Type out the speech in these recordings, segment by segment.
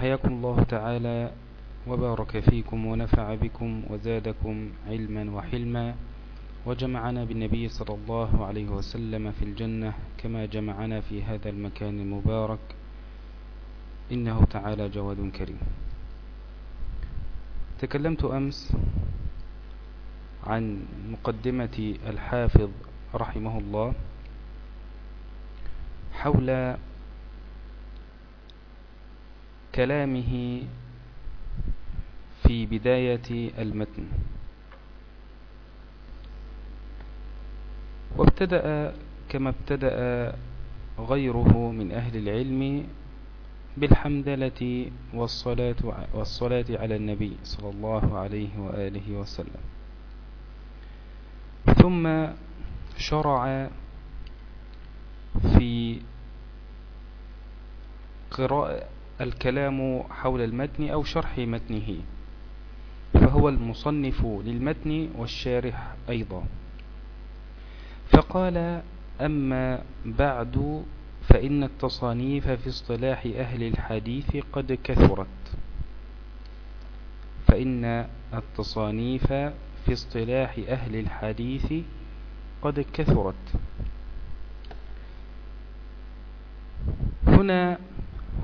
فحياكم الله تعالى وبارك فيكم ونفع بكم وزادكم علما وحلما وجمعنا بالنبي صلى الله عليه وسلم في الجنة كما جمعنا في هذا المكان المبارك. إنه تعالى جواد كريم. تكلمت أمس عن مقدمة الحافظ رحمه الله حول كلامه في بداية المتن. وابتدأ كما ابتدأ غيره من أهل العلم بالحمدلة والصلاة, والصلاة على النبي صلى الله عليه وآله وسلم. ثم شرع في قراءة الكلام حول المتن أو شرح متنه فهو المصنف للمتن والشارح أيضا. فقال أما بعد فإن التصانيف في اصطلاح أهل الحديث قد كثرت. فإن التصانيف في اصطلاح أهل الحديث قد كثرت. هنا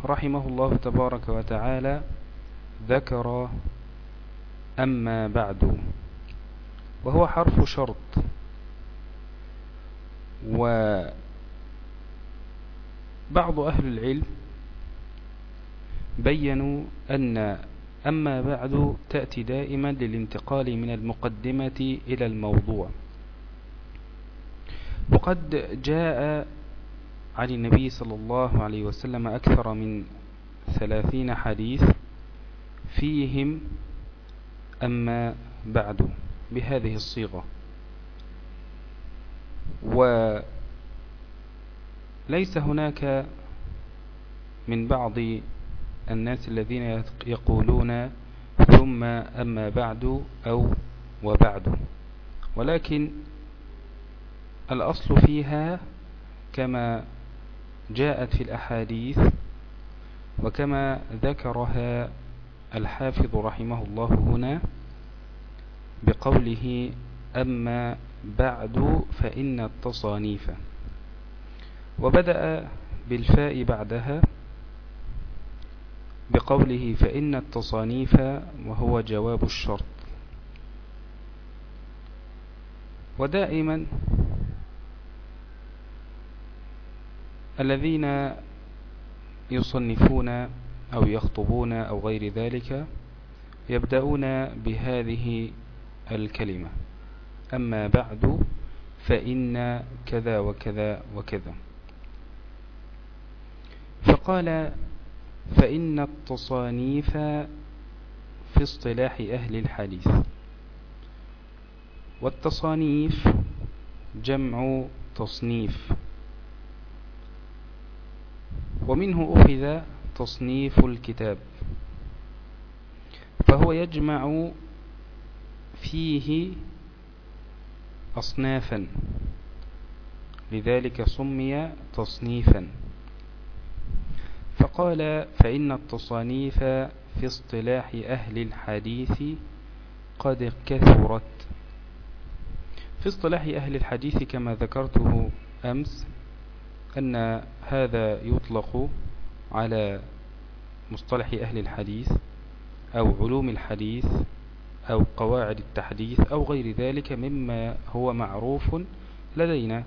رحمه الله تبارك وتعالى ذكر أما بعد وهو حرف شرط. وبعض أهل العلم بينوا أن أما بعد تأتي دائما للانتقال من المقدمة إلى الموضوع. وقد جاء عن النبي صلى الله عليه وسلم أكثر من ثلاثين حديث فيهم أما بعد بهذه الصيغة. وليس هناك من بعض الناس الذين يقولون ثم أما بعد أو وبعد ولكن الأصل فيها كما جاءت في الأحاديث وكما ذكرها الحافظ رحمه الله هنا بقوله أما بعد فإن التصانيف. وبدأ بالفاء بعدها بقوله فإن التصانيف وهو جواب الشرط. ودائما الذين يصنفون أو يخطبون أو غير ذلك يبدأون بهذه الكلمة. أما بعد فإن كذا وكذا وكذا. فقال فإن التصانيف في اصطلاح أهل الحديث. والتصانيف جمع تصنيف. ومنه أخذ تصنيف الكتاب فهو يجمع فيه أصنافا لذلك سمي تصنيفا. فقال فإن التصانيف في اصطلاح أهل الحديث قد كثرت. في اصطلاح أهل الحديث كما ذكرته أمس أن هذا يطلق على مصطلح أهل الحديث أو علوم الحديث أو قواعد التحديث أو غير ذلك مما هو معروف لدينا.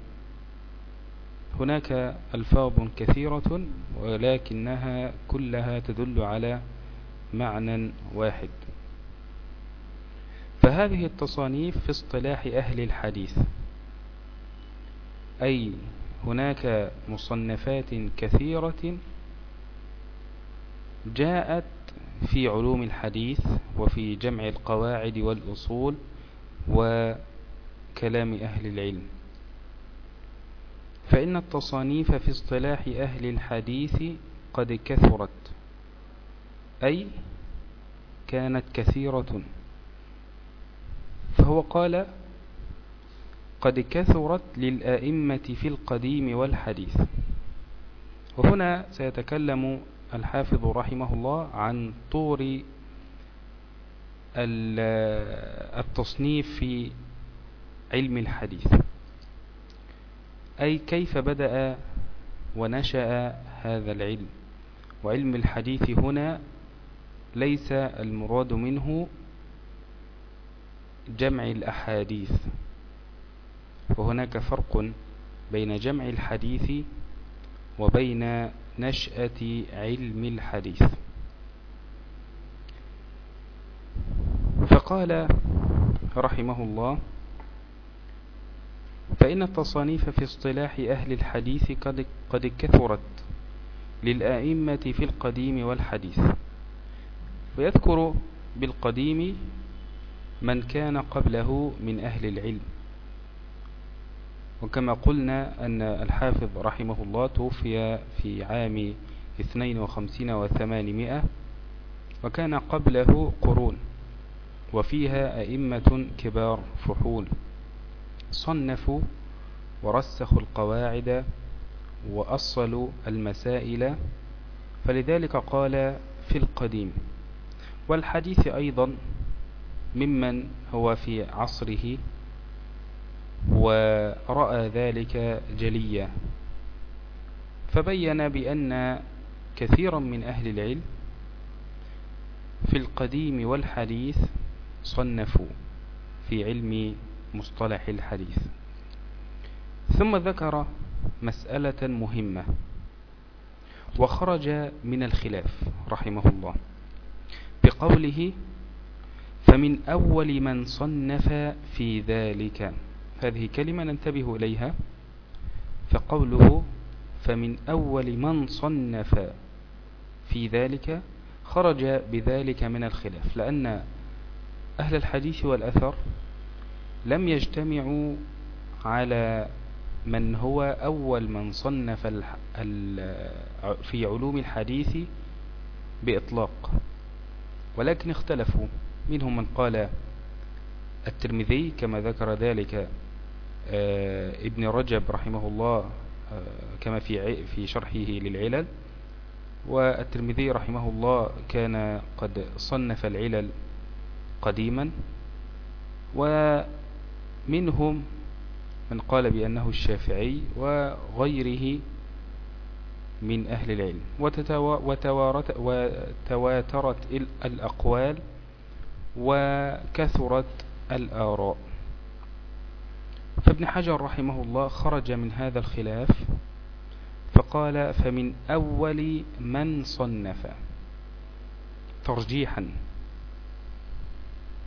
هناك ألفاظ كثيرة ولكنها كلها تدل على معنى واحد. فهذه التصانيف في اصطلاح أهل الحديث أي هناك مصنفات كثيرة جاءت في علوم الحديث وفي جمع القواعد والأصول وكلام أهل العلم. فإن التصانيف في اصطلاح أهل الحديث قد كثرت أي كانت كثيرة. فهو قال قد كثرت للآئمة في القديم والحديث. وهنا سيتكلم الحافظ رحمه الله عن طور التصنيف في علم الحديث. أي كيف بدأ ونشأ هذا العلم؟ وعلم الحديث هنا ليس المراد منه جمع الأحاديث. وهناك فرق بين جمع الحديث وبين نشأة علم الحديث. فقال رحمه الله فإن التصانيف في اصطلاح أهل الحديث قد, قد كثرت للآئمة في القديم والحديث. ويذكر بالقديم من كان قبله من أهل العلم. وكما قلنا أن الحافظ رحمه الله توفي في عام 52 وثمانمائة وكان قبله قرون وفيها أئمة كبار فحول صنفوا ورسخوا القواعد وأصلوا المسائل فلذلك قال في القديم والحديث أيضا ممن هو في عصره ورأى ذلك جليا فبين بأن كثيرا من أهل العلم في القديم والحديث صنفوا في علم مصطلح الحديث. ثم ذكر مسألة مهمة وخرج من الخلاف رحمه الله بقوله فمن أول من صنف في ذلك هذه كلمة ننتبه إليها. فقوله فمن أول من صنف في ذلك خرج بذلك من الخلاف لأن أهل الحديث والأثر لم يجتمعوا على من هو أول من صنف في علوم الحديث بإطلاق ولكن اختلفوا. منهم من قال الترمذي كما ذكر ذلك ابن رجب رحمه الله آه، كما في في شرحه للعلل والترمذي رحمه الله كان قد صنف العلل قديما ومنهم من قال بأنه الشافعي وغيره من أهل العلم. وتواترت الأقوال وكثرت الآراء. فابن حجر رحمه الله خرج من هذا الخلاف فقال فمن أول من صنف ترجيحا.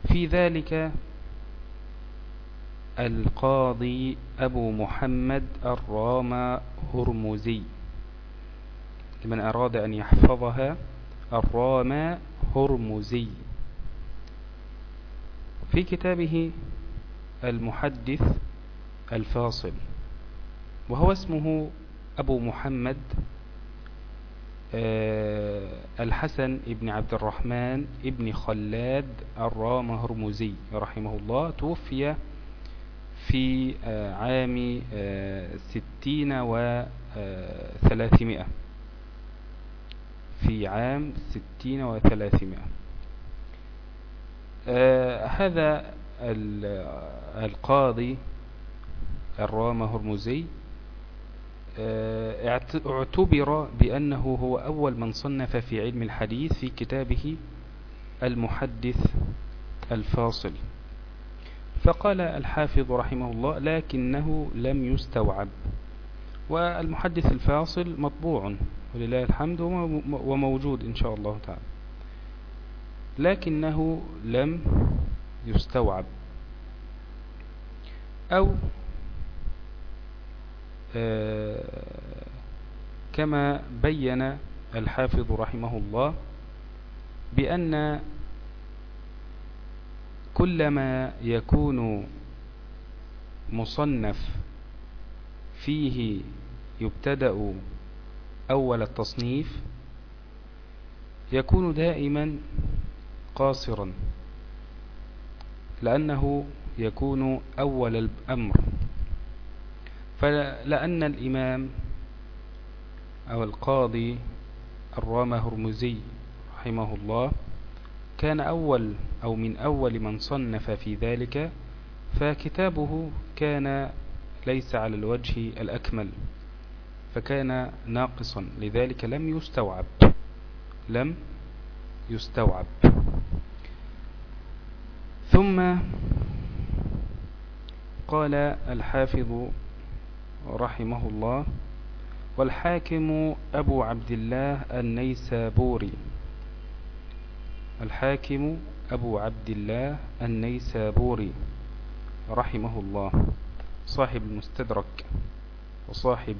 في ذلك القاضي أبو محمد الرام هرمزي لمن أراد أن يحفظها الرام هرمزي. في كتابه المحدث الفاصل. وهو اسمه أبو محمد آه، الحسن ابن عبد الرحمن ابن خلاد الرامهرمزي رحمه الله توفي في آه، عام آه، ستين وثلاثمائة في عام ستين وثلاثمائة هذا القاضي الرامهرمزي آه، اعتبر بأنه هو أول من صنف في علم الحديث في كتابه المحدث الفاصل. فقال الحافظ رحمه الله لكنه لم يستوعب والمحدث الفاصل مطبوع ولله الحمد وموجود إن شاء الله تعالى. لكنه لم يستوعب. أو كما بين الحافظ رحمه الله بأن كلما يكون مصنف فيه يبتدأ أول التصنيف يكون دائما قاصرا لأنه يكون أول الأمر. فلأن الإمام أو القاضي الرامة هرمزي رحمه الله كان أول أو من أول من صنف في ذلك فكتابه كان ليس على الوجه الأكمل فكان ناقصا لذلك لم يستوعب لم يستوعب. ثم قال الحافظ رحمه الله والحاكم أبو عبد الله النيسابوري. الحاكم أبو عبد الله النيسابوري رحمه الله صاحب المستدرك وصاحب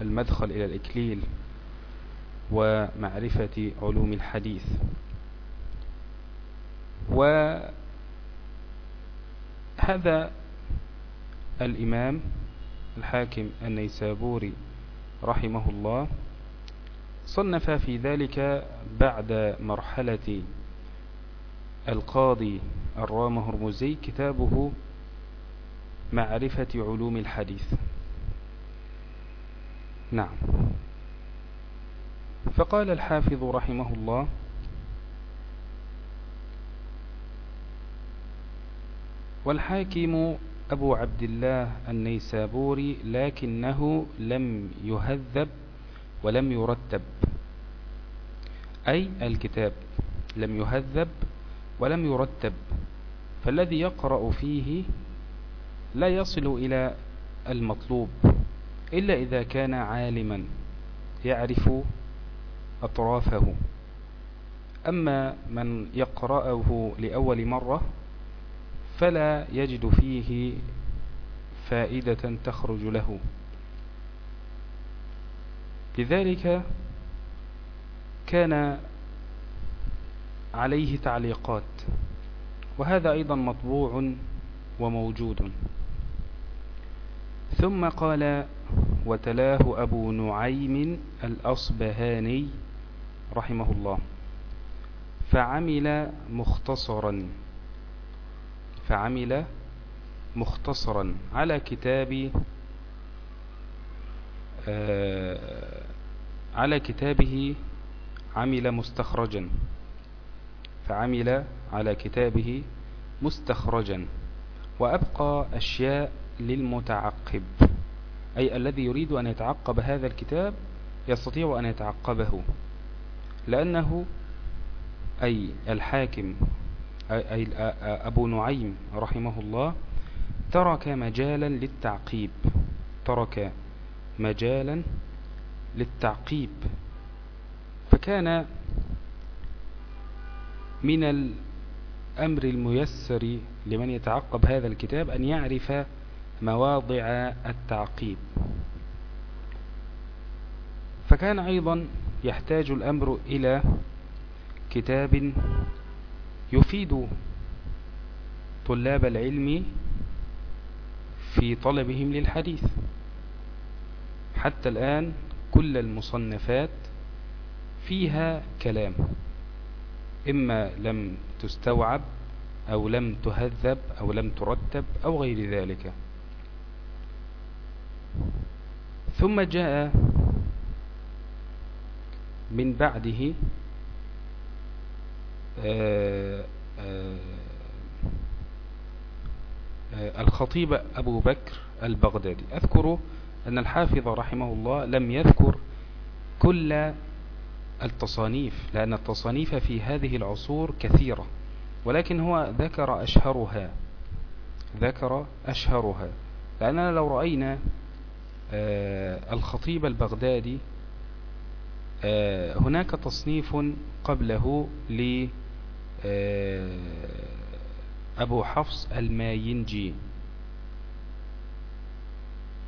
المدخل إلى الإكليل ومعرفة علوم الحديث. وهذا الإمام الحاكم النيسابوري رحمه الله صنف في ذلك بعد مرحلة القاضي الرام هرمزي كتابه معرفة علوم الحديث. نعم. فقال الحافظ رحمه الله والحاكم أبو عبد الله النيسابوري لكنه لم يهذب ولم يرتب. أي الكتاب لم يهذب ولم يرتب. فالذي يقرأ فيه لا يصل إلى المطلوب إلا إذا كان عالما يعرف أطرافه. أما من يقرأه لأول مرة فلا يجد فيه فائدة تخرج له. لذلك كان عليه تعليقات وهذا أيضا مطبوع وموجود. ثم قال وتلاه أبو نعيم الأصبهاني رحمه الله فعمل مختصرا. فعمل مختصرا على كتاب آه، على كتابه عمل مستخرجا. فعمل على كتابه مستخرجا. وأبقى أشياء للمتعقب أي الذي يريد أن يتعقب هذا الكتاب يستطيع أن يتعقبه. لأنه أي الحاكم أي أبو نعيم رحمه الله ترك مجالا للتعقيب. ترك مجالا للتعقيب. فكان من الأمر الميسر لمن يتعقب هذا الكتاب أن يعرف مواضع التعقيب. فكان أيضا يحتاج الأمر إلى كتاب يفيد طلاب العلم في طلبهم للحديث. حتى الآن كل المصنفات فيها كلام إما لم تستوعب أو لم تهذب أو لم ترتب أو غير ذلك. ثم جاء من بعده آآ آه، آآ آه، آه، الخطيب أبو بكر البغدادي. أذكر أن الحافظ رحمه الله لم يذكر كل التصانيف لأن التصانيف في هذه العصور كثيرة ولكن هو ذكر أشهرها ذكر أشهرها. لأننا لو رأينا آه، الخطيب البغدادي آه، هناك تصنيف قبله ل آه، أبو حفص الماينجي.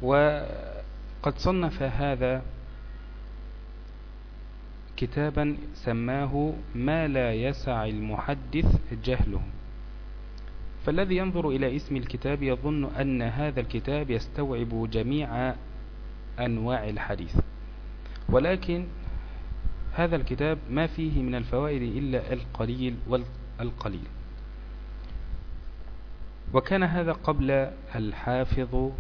وقد صنف هذا كتابا سماه ما لا يسع المحدث جهله. فالذي ينظر إلى اسم الكتاب يظن أن هذا الكتاب يستوعب جميع أنواع الحديث. ولكن هذا الكتاب ما فيه من الفوائد إلا القليل والقليل. وكان هذا قبل الحافظ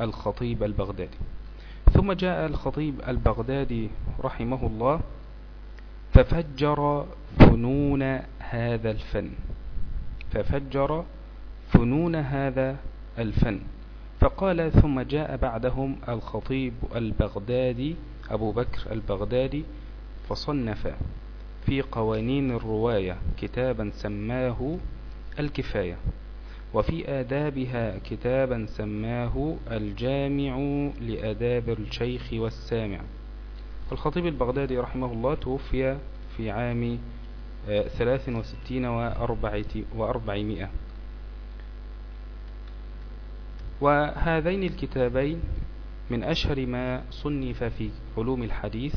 الخطيب البغدادي. ثم جاء الخطيب البغدادي رحمه الله ففجر فنون هذا الفن. ففجر فنون هذا الفن. فقال ثم جاء بعدهم الخطيب البغدادي أبو بكر البغدادي فصنف في قوانين الرواية كتابا سماه الكفاية وفي آدابها كتابا سماه الجامع لأداب الشيخ والسامع. الخطيب البغدادي رحمه الله توفي في عام آه، ثلاث وستين وأربعمائة. وهذين الكتابين من أشهر ما صنف في علوم الحديث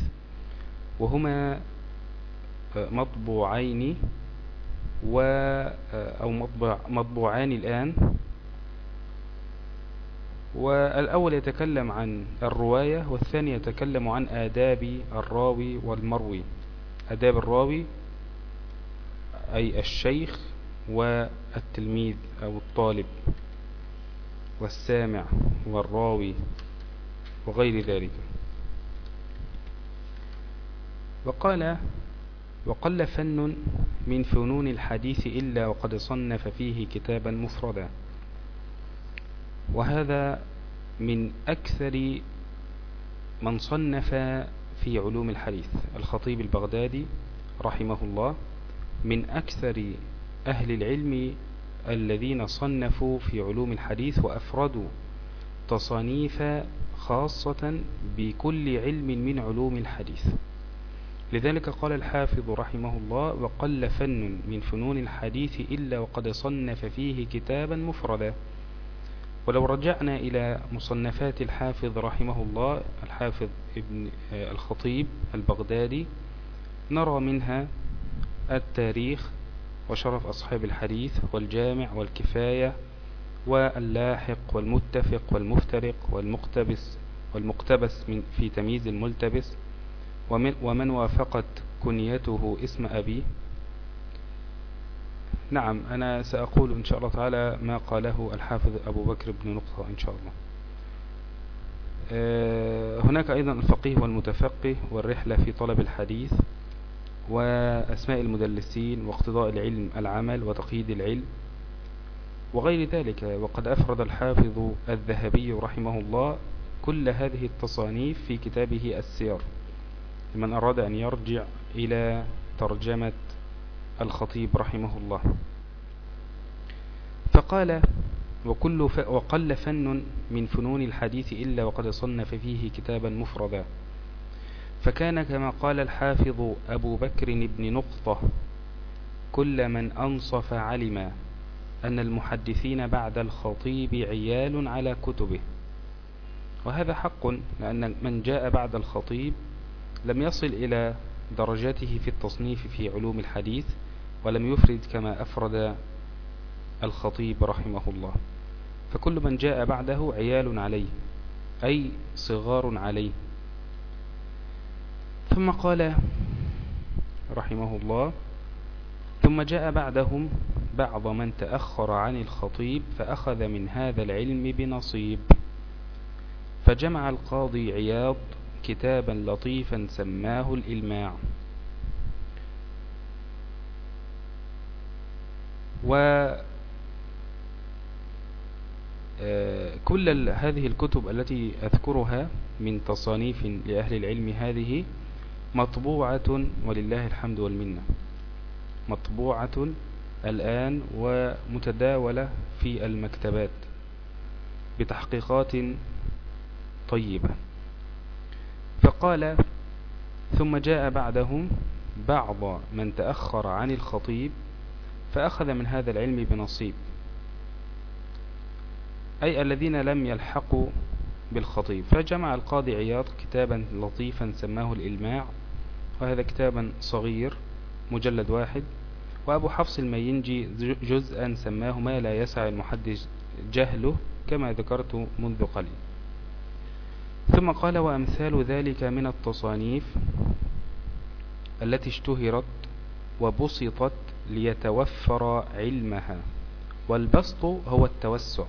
وهما آه، مطبوعين و آه، أو مطبوع مطبوعان الآن. والأول يتكلم عن الرواية والثاني يتكلم عن آداب الراوي والمروي. آداب الراوي أي الشيخ والتلميذ أو الطالب والسامع والراوي. وغير ذلك. وقال وقل فن من فنون الحديث إلا وقد صنف فيه كتابا مفردا. وهذا من أكثر من صنف في علوم الحديث. الخطيب البغدادي رحمه الله من أكثر أهل العلم الذين صنفوا في علوم الحديث وأفردوا تصانيف خاصة بكل علم من علوم الحديث. لذلك قال الحافظ رحمه الله وقل فن من فنون الحديث إلا وقد صنف فيه كتابا مفردا ولو رجعنا إلى مصنفات الحافظ رحمه الله الحافظ ابن آه، الخطيب البغدادي نرى منها التاريخ وشرف أصحاب الحديث والجامع والكفاية واللاحق والمتفق والمفترق والمقتبس والمقتبس من في تمييز الملتبس. ومن, ومن وافقت كنيته اسم أبي نعم أنا سأقول إن شاء الله تعالى ما قاله الحافظ أبو بكر بن نقطة إن شاء الله. آه، هناك أيضا الفقيه والمتفقه والرحلة في طلب الحديث وأسماء المدلسين واقتضاء العلم العمل وتقييد العلم. وغير ذلك وقد أفرد الحافظ الذهبي رحمه الله كل هذه التصانيف في كتابه السير. لمن أراد أن يرجع إلى ترجمة الخطيب رحمه الله. فقال وكل ف... وقل فن من فنون الحديث إلا وقد صنف فيه كتابا مفردا. فكان كما قال الحافظ أبو بكر بن نقطة كل من أنصف علم أن المحدثين بعد الخطيب عيال على كتبه. وهذا حق لأن من جاء بعد الخطيب لم يصل إلى درجاته في التصنيف في علوم الحديث ولم يفرد كما أفرد الخطيب رحمه الله. فكل من جاء بعده عيال عليه أي صغار عليه. ثم قال رحمه الله ثم جاء بعدهم بعض من تأخر عن الخطيب فأخذ من هذا العلم بنصيب. فجمع القاضي عياض كتابا لطيفا سماه الإلماع. و آه، كل هذه الكتب التي أذكرها من تصانيف لأهل العلم هذه مطبوعة ولله الحمد والمنة. مطبوعة الآن ومتداولة في المكتبات بتحقيقات طيبة. فقال ثم جاء بعدهم بعض من تأخر عن الخطيب فأخذ من هذا العلم بنصيب أي الذين لم يلحقوا بالخطيب. فجمع القاضي عياض كتابا لطيفا سماه الإلماع وهذا كتابا صغير مجلد واحد وأبو حفص المينجي جزءا سماه ما لا يسع المحدث جهله كما ذكرت منذ قليل. ثم قال وأمثال ذلك من التصانيف التي اشتهرت وبسطت ليتوفر علمها. والبسط هو التوسع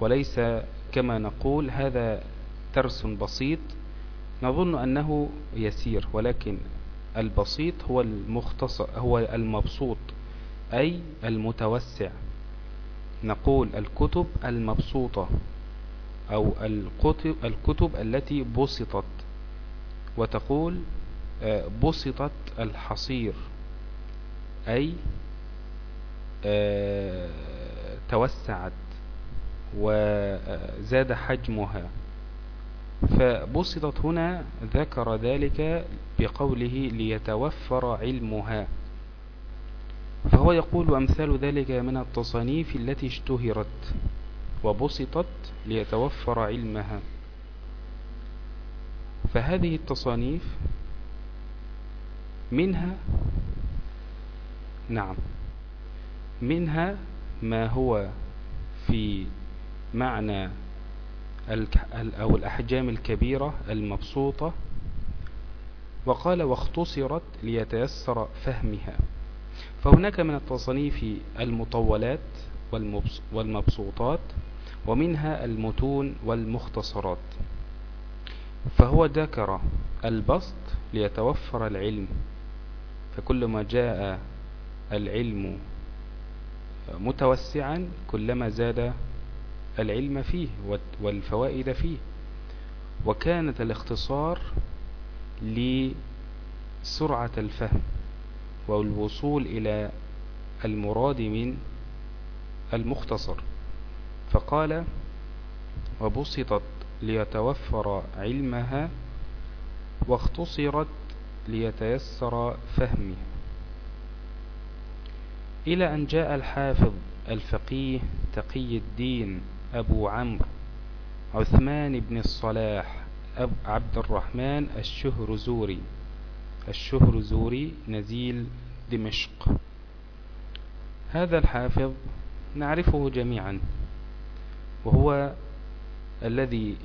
وليس كما نقول هذا ترس بسيط. نظن أنه يسير ولكن البسيط هو المختصر هو المبسوط أي المتوسع. نقول الكتب المبسوطة أو الكتب, الكتب التي بسطت. وتقول آه، بسطت الحصير أي آه، توسعت وزاد حجمها. فبسطت هنا ذكر ذلك بقوله ليتوفر علمها. فهو يقول أمثال ذلك من التصانيف التي اشتهرت وبسطت ليتوفر علمها. فهذه التصانيف منها نعم منها ما هو في معنى أو الأحجام الكبيرة المبسوطة وقال واختصرت ليتيسر فهمها. فهناك من التصنيف المطولات والمبسوطات ومنها المتون والمختصرات. فهو ذكر البسط ليتوفر العلم. فكلما جاء العلم متوسعا كلما زاد العلم فيه والفوائد فيه. وكانت الاختصار لسرعة الفهم والوصول إلى المراد من المختصر. فقال وبسطت ليتوفر علمها واختصرت ليتيسر فهمها. إلى أن جاء الحافظ الفقيه تقي الدين أبو عمرو عثمان بن الصلاح عبد الرحمن الشهرزوري. الشهرزوري نزيل دمشق. هذا الحافظ نعرفه جميعا وهو الذي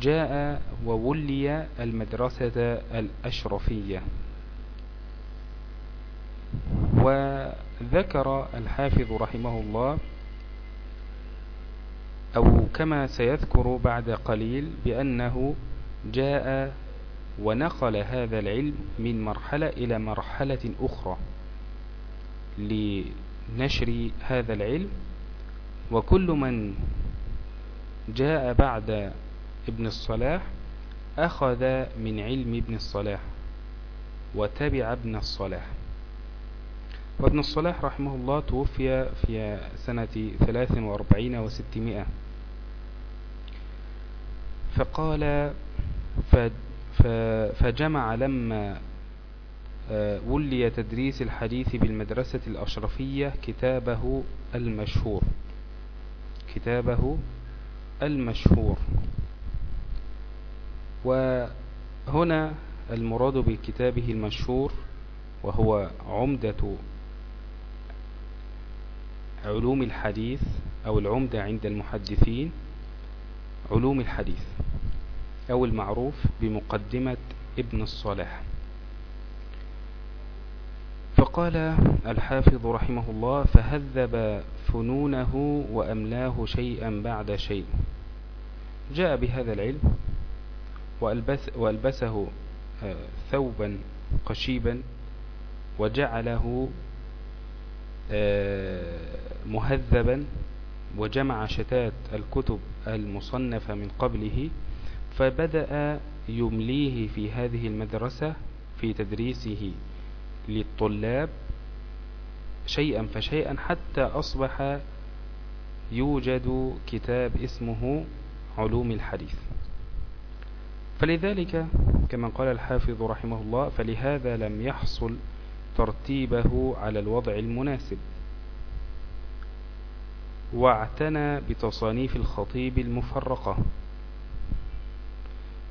جاء وولي المدرسة الأشرفية. وذكر الحافظ رحمه الله أو كما سيذكر بعد قليل بأنه جاء ونقل هذا العلم من مرحلة إلى مرحلة أخرى لنشر هذا العلم وكل من جاء بعد ابن الصلاح أخذ من علم ابن الصلاح وتبع ابن الصلاح. وابن الصلاح رحمه الله توفي في سنة ثلاث وأربعين وستمائة. فقال فجمع لما آه، ولي تدريس الحديث بالمدرسة الأشرفية كتابه المشهور. كتابه المشهور. وهنا المراد بكتابه المشهور وهو عمدة علوم الحديث أو العمدة عند المحدثين علوم الحديث. أو المعروف بمقدمة ابن الصلاح. فقال الحافظ رحمه الله فهذب فنونه وأملاه شيئا بعد شيء. جاء بهذا العلم وألبس وألبسه آه، ثوبا قشيبا وجعله آه، مهذبا وجمع شتات الكتب المصنفة من قبله فبدأ يمليه في هذه المدرسة في تدريسه للطلاب شيئا فشيئا حتى أصبح يوجد كتاب اسمه علوم الحديث. فلذلك كما قال الحافظ رحمه الله فلهذا لم يحصل ترتيبه على الوضع المناسب. واعتنى بتصانيف الخطيب المفرقة.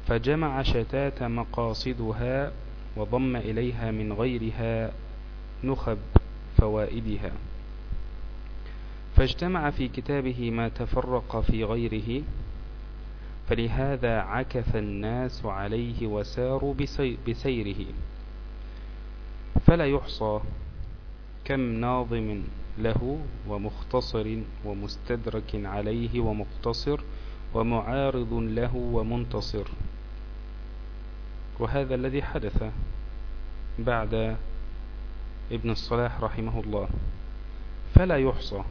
فجمع شتات مقاصدها وضم إليها من غيرها نخب فوائدها. فاجتمع في كتابه ما تفرق في غيره فلهذا عكف الناس عليه وساروا بسيره. فلا يحصى كم ناظم له ومختصر ومستدرك عليه ومقتصر ومعارض له ومنتصر. وهذا الذي حدث بعد ابن الصلاح رحمه الله. فلا يحصى.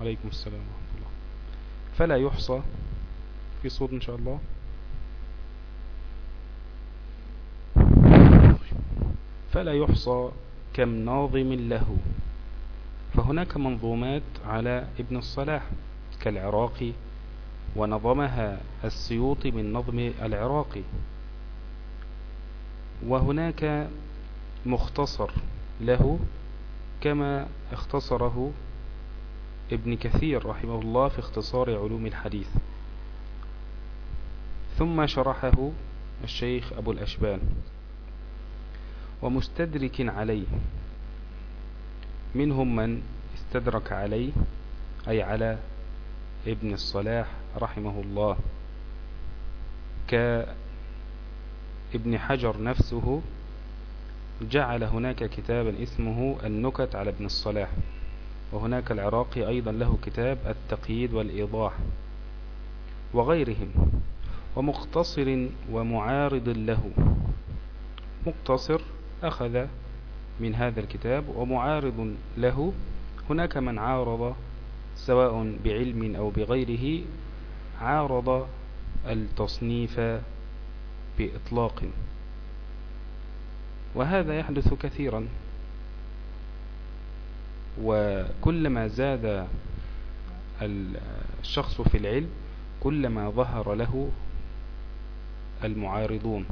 عليكم السلام ورحمة الله. فلا يحصى. في صوت إن شاء الله. فلا يحصى كم ناظم له. فهناك منظومات على ابن الصلاح كالعراقي ونظمها السيوطي من نظم العراقي. وهناك مختصر له كما اختصره ابن كثير رحمه الله في اختصار علوم الحديث. ثم شرحه الشيخ أبو الأشبال ومستدرك عليه منهم من استدرك عليه أي على ابن الصلاح رحمه الله كابن حجر نفسه جعل هناك كتابا اسمه النكت على ابن الصلاح وهناك العراقي أيضا له كتاب التقييد والإيضاح وغيرهم ومقتصر ومعارض له. مقتصر أخذ من هذا الكتاب ومعارض له. هناك من عارض سواء بعلم أو بغيره عارض التصنيف بإطلاق. وهذا يحدث كثيرا. وكلما زاد الشخص في العلم كلما ظهر له المعارضون.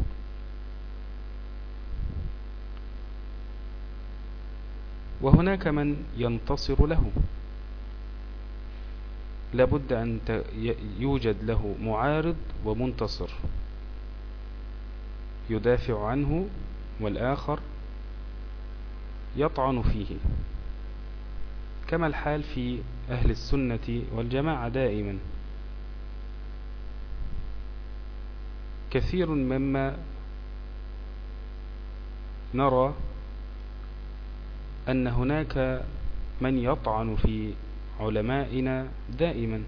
وهناك من ينتصر له. لابد أن يوجد له معارض ومنتصر. يدافع عنه والآخر يطعن فيه. كما الحال في أهل السنة والجماعة دائما. كثير مما نرى أن هناك من يطعن في علمائنا دائما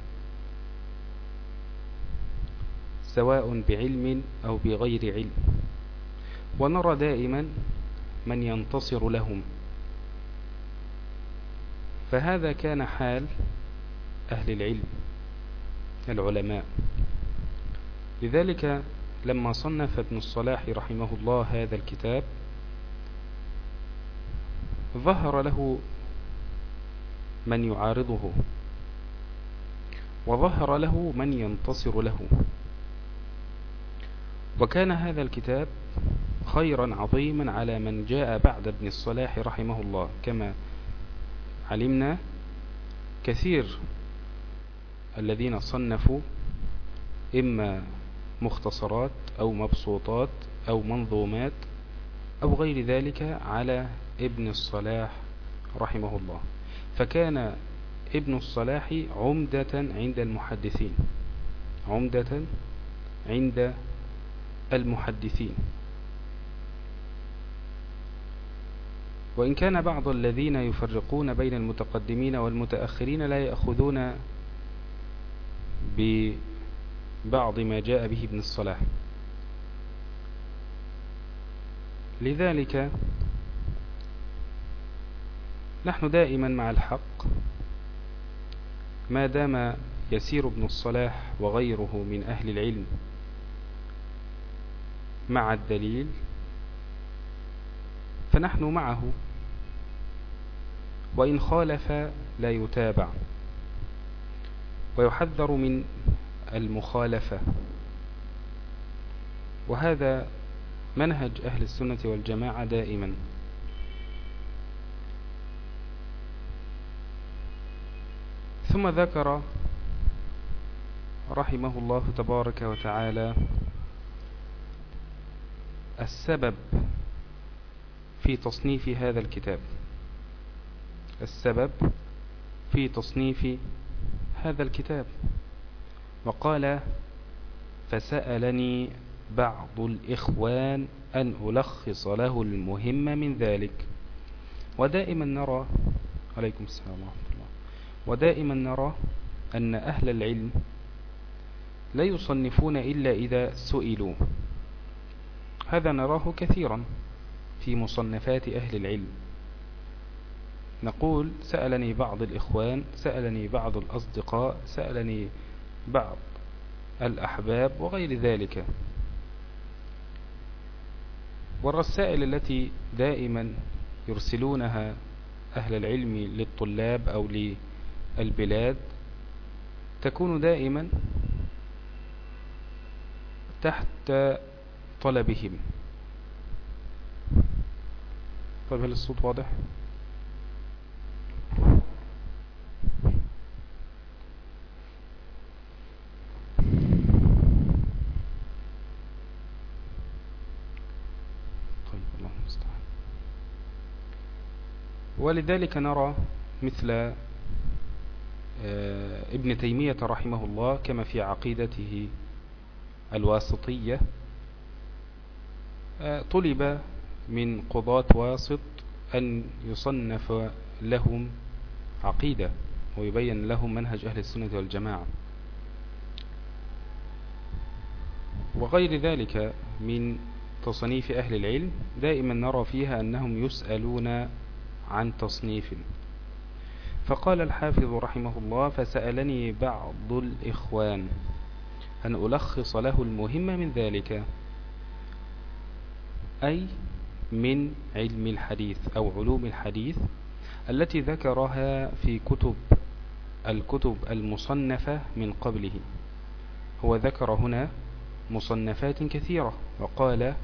سواء بعلم أو بغير علم. ونرى دائما من ينتصر لهم. فهذا كان حال أهل العلم العلماء. لذلك لما صنف ابن الصلاح رحمه الله هذا الكتاب ظهر له من يعارضه وظهر له من ينتصر له. وكان هذا الكتاب خيرا عظيما على من جاء بعد ابن الصلاح رحمه الله. كما علمنا كثير الذين صنفوا إما مختصرات أو مبسوطات أو منظومات أو غير ذلك على ابن الصلاح رحمه الله. فكان ابن الصلاح عمدة عند المحدثين. عمدة عند المحدثين. وإن كان بعض الذين يفرقون بين المتقدمين والمتأخرين لا يأخذون ببعض ما جاء به ابن الصلاح. لذلك نحن دائما مع الحق ما دام يسير ابن الصلاح وغيره من أهل العلم مع الدليل فنحن معه. وإن خالف لا يتابع. ويحذر من المخالفة. وهذا منهج أهل السنة والجماعة دائما. ثم ذكر رحمه الله تبارك وتعالى السبب في تصنيف هذا الكتاب. السبب في تصنيف هذا الكتاب. وقال فسألني بعض الإخوان أن ألخص له المهم من ذلك. ودائما نرى عليكم السلام ورحمة الله. ودائما نرى أن أهل العلم لا يصنفون إلا إذا سئلوا. هذا نراه كثيرا في مصنفات أهل العلم. نقول سألني بعض الإخوان سألني بعض الأصدقاء سألني بعض الأحباب وغير ذلك. والرسائل التي دائما يرسلونها أهل العلم للطلاب أو للبلاد تكون دائما تحت طلبهم. طيب هل الصوت واضح؟ طيب الله المستعان ولذلك نرى مثل آه، ابن تيمية رحمه الله كما في عقيدته الواسطية آه، طلب من قضاة واسط أن يصنف لهم عقيدة. ويبين لهم منهج أهل السنة والجماعة. وغير ذلك من تصنيف أهل العلم دائما نرى فيها أنهم يسألون عن تصنيف. فقال الحافظ رحمه الله فسألني بعض الإخوان أن ألخص له المهم من ذلك. أي من علم الحديث أو علوم الحديث التي ذكرها في كتب الكتب المصنفة من قبله. هو ذكر هنا مصنفات كثيرة وقال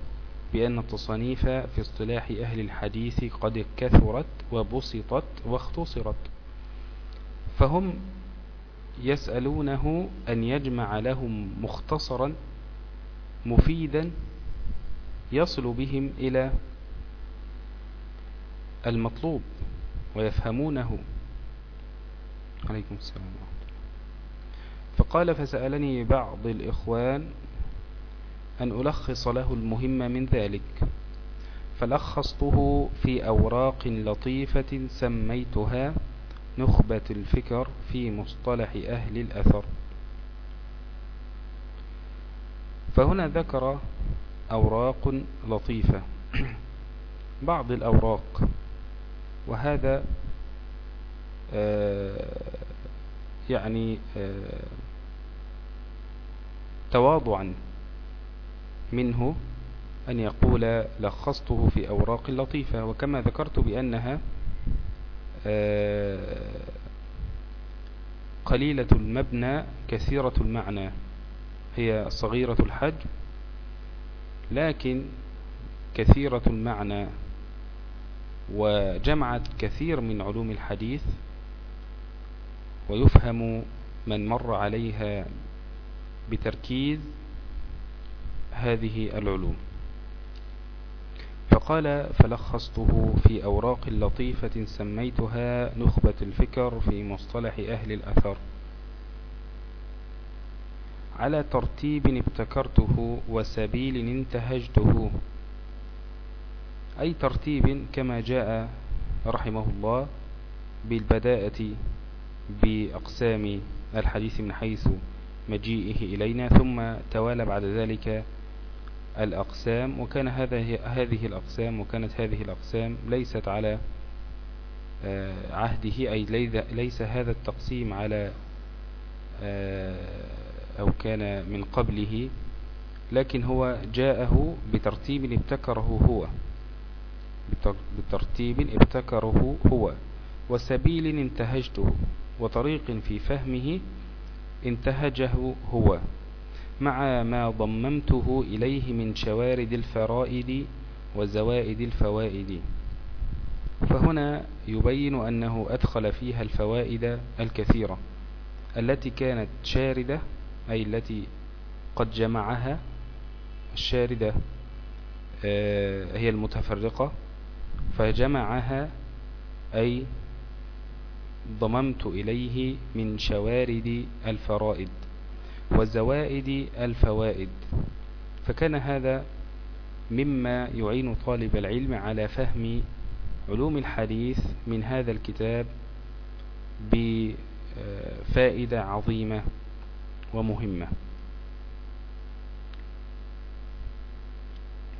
بأن التصانيف في اصطلاح أهل الحديث قد كثرت وبسطت واختصرت. فهم يسألونه أن يجمع لهم مختصرا مفيدا يصل بهم إلى المطلوب ويفهمونه. عليكم السلام فقال فسألني بعض الإخوان أن ألخص له المهم من ذلك. فلخصته في أوراق لطيفة سميتها نخبة الفكر في مصطلح أهل الأثر. فهنا ذكر أوراق لطيفة. بعض الأوراق. وهذا يعني آه، تواضعا منه أن يقول لخصته في أوراق لطيفة وكما ذكرت بأنها آه، قليلة المبنى كثيرة المعنى هي صغيرة الحجم لكن كثيرة المعنى وجمعت كثير من علوم الحديث ويفهم من مر عليها بتركيز هذه العلوم. فقال فلخصته في أوراق لطيفة سميتها نخبة الفكر في مصطلح أهل الأثر. على ترتيب ابتكرته وسبيل انتهجته. أي ترتيب كما جاء رحمه الله بالبداءة بأقسام الحديث من حيث مجيئه إلينا ثم توالى بعد ذلك الأقسام وكان هذه الأقسام وكانت هذه الأقسام ليست على آه، عهده أي ليس هذا التقسيم على آه، أو كان من قبله لكن هو جاءه بترتيب ابتكره هو بترتيب ابتكره هو وسبيل انتهجته. وطريق في فهمه انتهجه هو مع ما ضممته إليه من شوارد الفرائد وزوائد الفوائد. فهنا يبين أنه أدخل فيها الفوائد الكثيرة التي كانت شاردة أي التي قد جمعها الشاردة آه، هي المتفرقة فجمعها أي ضممت إليه من شوارد الفرائد وزوائد الفوائد فكان هذا مما يعين طالب العلم على فهم علوم الحديث من هذا الكتاب بفائدة عظيمة ومهمة.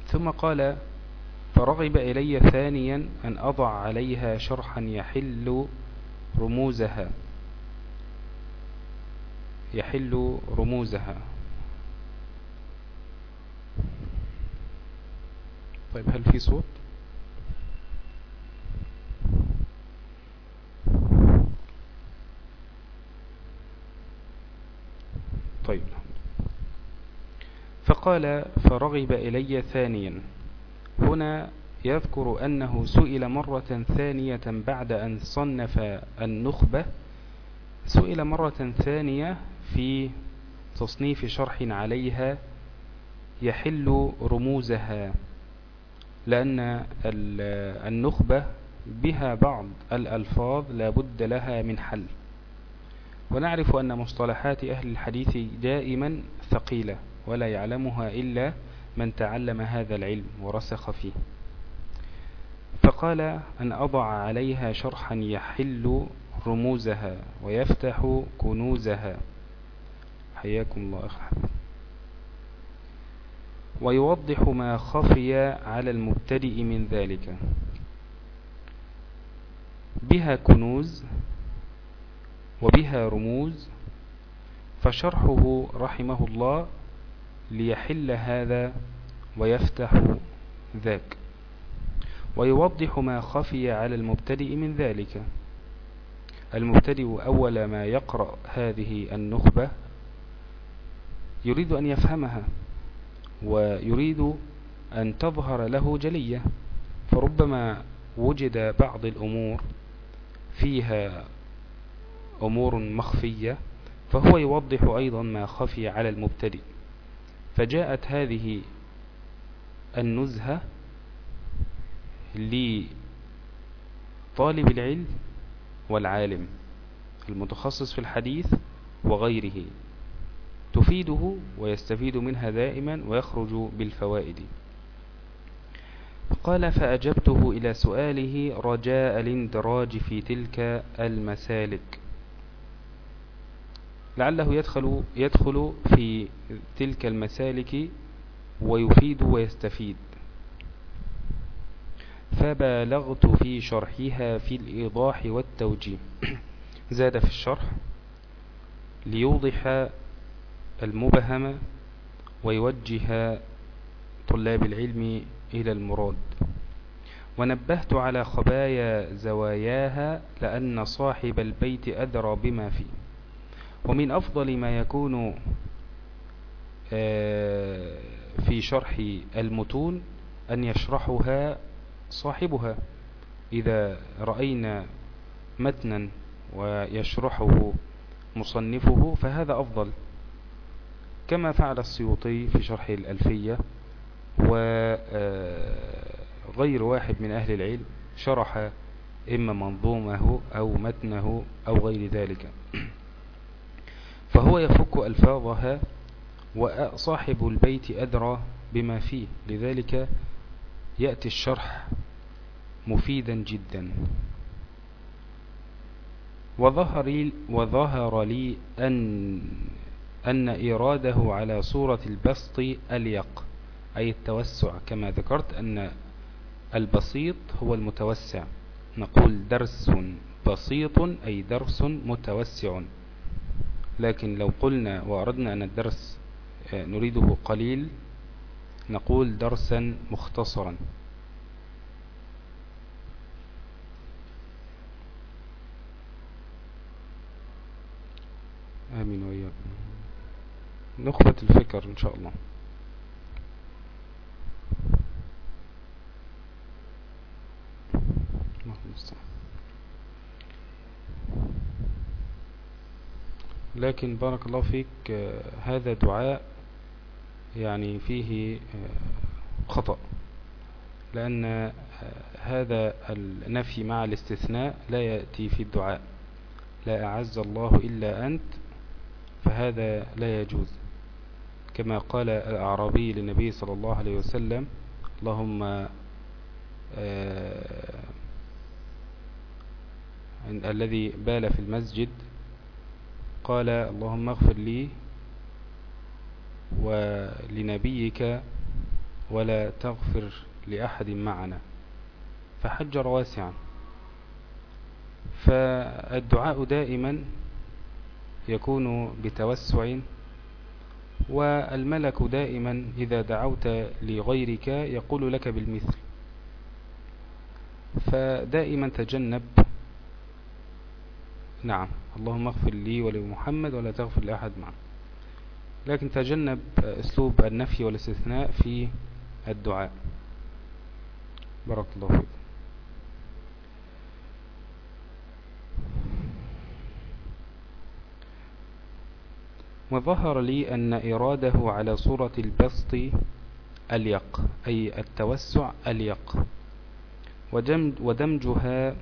ثم قال فرغب إلي ثانيا أن أضع عليها شرحا يحل رموزها. يحل رموزها. طيب هل في صوت؟ طيب. فقال فرغب إلي ثانيا. هنا يذكر أنه سئل مرة ثانية بعد أن صنف النخبة سئل مرة ثانية في تصنيف شرح عليها يحل رموزها لأن النخبة بها بعض الألفاظ لا بد لها من حل. ونعرف أن مصطلحات أهل الحديث دائما ثقيلة ولا يعلمها إلا من تعلم هذا العلم ورسخ فيه. فقال أن أضع عليها شرحا يحل رموزها ويفتح كنوزها. حياكم الله أخي ويوضح ما خفي على المبتدئ من ذلك. بها كنوز وبها رموز فشرحه رحمه الله ليحل هذا ويفتح ذاك. ويوضح ما خفي على المبتدئ من ذلك. المبتدئ أول ما يقرأ هذه النخبة يريد أن يفهمها ويريد أن تظهر له جلية. فربما وجد بعض الأمور فيها أمور مخفية فهو يوضح أيضا ما خفي على المبتدئ. فجاءت هذه النزهة لطالب العلم والعالم المتخصص في الحديث وغيره. تفيده ويستفيد منها دائما ويخرج بالفوائد. قال فأجبته إلى سؤاله رجاء الاندراج في تلك المسالك. لعله يدخل, يدخل في تلك المسالك ويفيد ويستفيد. فبالغت في شرحها في الإيضاح والتوجيه. زاد في الشرح ليوضح المبهم ويوجه طلاب العلم إلى المراد. ونبهت على خبايا زواياها لأن صاحب البيت أدرى بما فيه. ومن أفضل ما يكون آه، في شرح المتون أن يشرحها صاحبها. إذا رأينا متنا ويشرحه مصنفه فهذا أفضل. كما فعل السيوطي في شرح الألفية وغير واحد من أهل العلم شرح إما منظومه أو متنه أو غير ذلك. فهو يفك ألفاظها وصاحب البيت أدرى بما فيه. لذلك يأتي الشرح مفيدا جدا. وظهر لي, وظهر لي أن, أن إراده على صورة البسط أليق أي التوسع. كما ذكرت أن البسيط هو المتوسع. نقول درس بسيط أي درس متوسع. لكن لو قلنا وأردنا أن الدرس آه، نريده قليل نقول درسا مختصرا. آمين وإياكم. نخبة الفكر إن شاء الله. لكن بارك الله فيك آه، هذا دعاء يعني فيه آه، خطأ. لأن آه، هذا النفي مع الاستثناء لا يأتي في الدعاء. لا أعز الله إلا أنت فهذا لا يجوز. كما قال الأعرابي للنبي صلى الله عليه وسلم اللهم آه الذي بال في المسجد قال اللهم اغفر لي ولنبيك ولا تغفر لأحد معنا. فحجر واسعا. فالدعاء دائما يكون بتوسع والملك دائما إذا دعوت لغيرك يقول لك بالمثل. فدائما تجنب. نعم اللهم اغفر لي ولمحمد ولا تغفر لأحد معه لكن تجنب أسلوب النفي والاستثناء في الدعاء. بارك الله فيك. وظهر لي أن إراده على صورة البسط أليق أي التوسع أليق ودمجها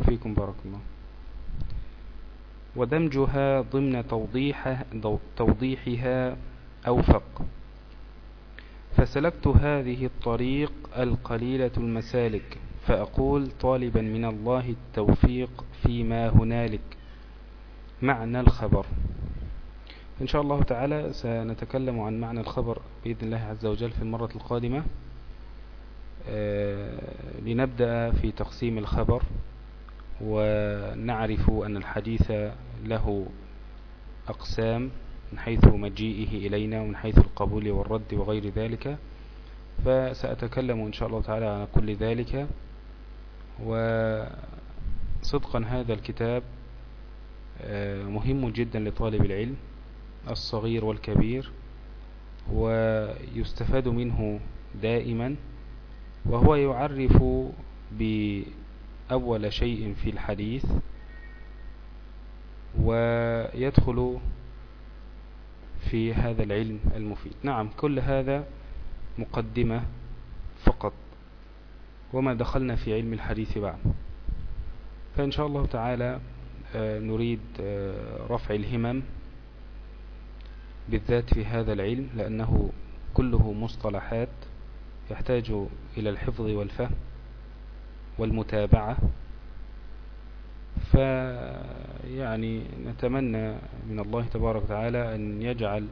وفيكم بارك الله. ودمجها ضمن توضيح توضيحها أوفق. فسلكت هذه الطريق القليلة المسالك فأقول طالبا من الله التوفيق فيما هنالك. معنى الخبر. إن شاء الله تعالى سنتكلم عن معنى الخبر بإذن الله عز وجل في المرة القادمة. آه، لنبدأ في تقسيم الخبر. ونعرف أن الحديث له أقسام من حيث مجيئه إلينا ومن حيث القبول والرد وغير ذلك. فسأتكلم إن شاء الله تعالى عن كل ذلك. وصدقا هذا الكتاب آه، مهم جدا لطالب العلم الصغير والكبير ويستفاد منه دائما وهو يعرف بأول شيء في الحديث ويدخل في هذا العلم المفيد. نعم كل هذا مقدمة فقط. وما دخلنا في علم الحديث بعد. فإن شاء الله تعالى آه، نريد آه، رفع الهمم بالذات في هذا العلم لأنه كله مصطلحات يحتاج إلى الحفظ والفهم. والمتابعة. فيعني نتمنى من الله تبارك وتعالى أن يجعل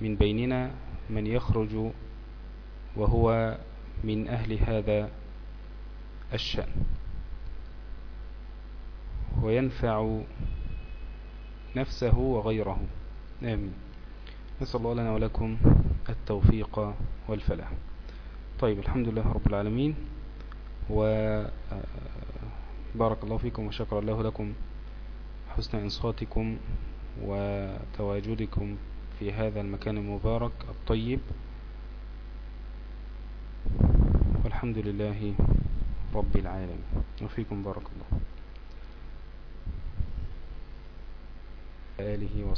من بيننا من يخرج وهو من أهل هذا الشأن. وينفع نفسه وغيره. آمين. نسأل الله لنا ولكم التوفيق والفلاح. طيب الحمد لله رب العالمين. وبارك الله فيكم وشكر الله لكم حسن إنصاتكم وتواجدكم في هذا المكان المبارك الطيب. والحمد لله رب العالمين. وفيكم بارك الله. آله وصحبه